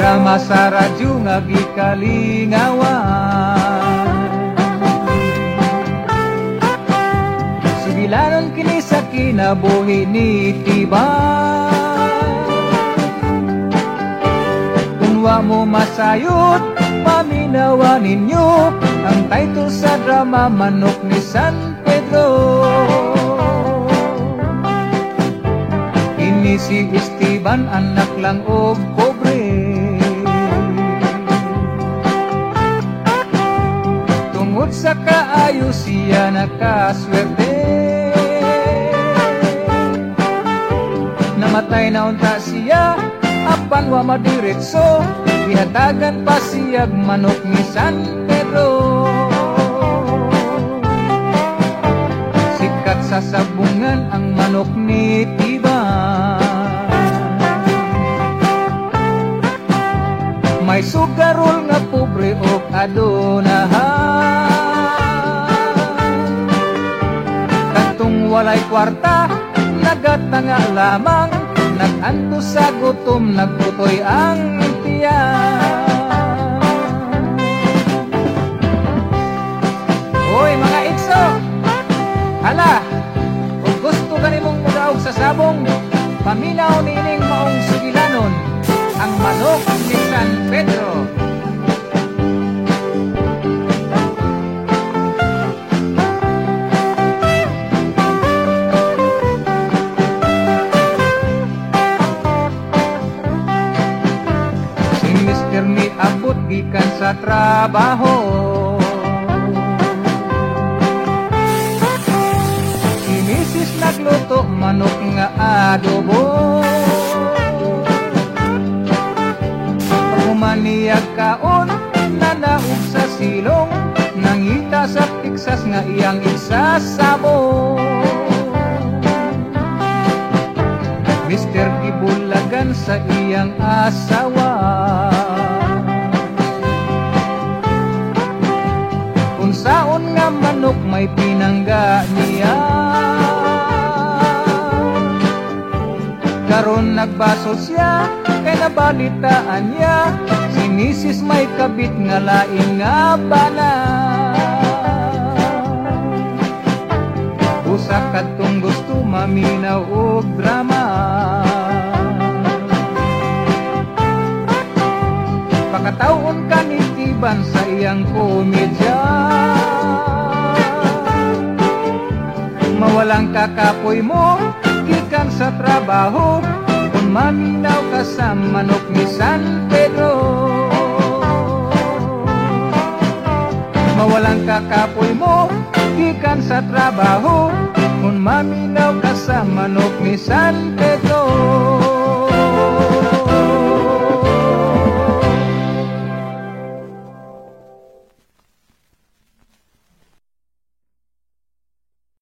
mga sa radyo nga gikalingawan. Sugilanon kini sa kinabuhi ni Tibay Kunwa mo masayot, paminawa ninyo Ang title sa drama Manok ni San Pedro. Ini si Esteban, anak lang og pobre sa kaayo siya nakaswerte. Namatay na unta siya, apan wa madiretso Ihatagan pa siyag manok ni San Pedro. Sikat sa sabungan ang manok ni Tiban. May sugarol nga pobre o adonahan walay kwarta, nagatanga lamang Naganto sa gutom, nagputoy ang tiyan Hoy mga ikso! Hala! Kung gusto ka nimong mudaog sa sabong, paminaw nining abot gikan sa trabaho. Si nagluto manok nga adobo Humaniyag kaon nanaog sa silong Nangita sa piksas nga iyang isasabo Mr. Ibulagan sa iyang asawa manok may pinangga niya. Karon nagbaso siya kay nabalitaan niya Si Mrs. may kabit nga laing nga bala Usa kadtong gusto maminaw og drama. Pakataon ka ni Tiban sa iyang komedya Mawalang kakapoy mo, gikan sa trabaho Kung maminaw ka sa manok ni San Pedro. Mawalang kakapoy mo, gikan sa trabaho Kung maminaw ka sa manok ni San Pedro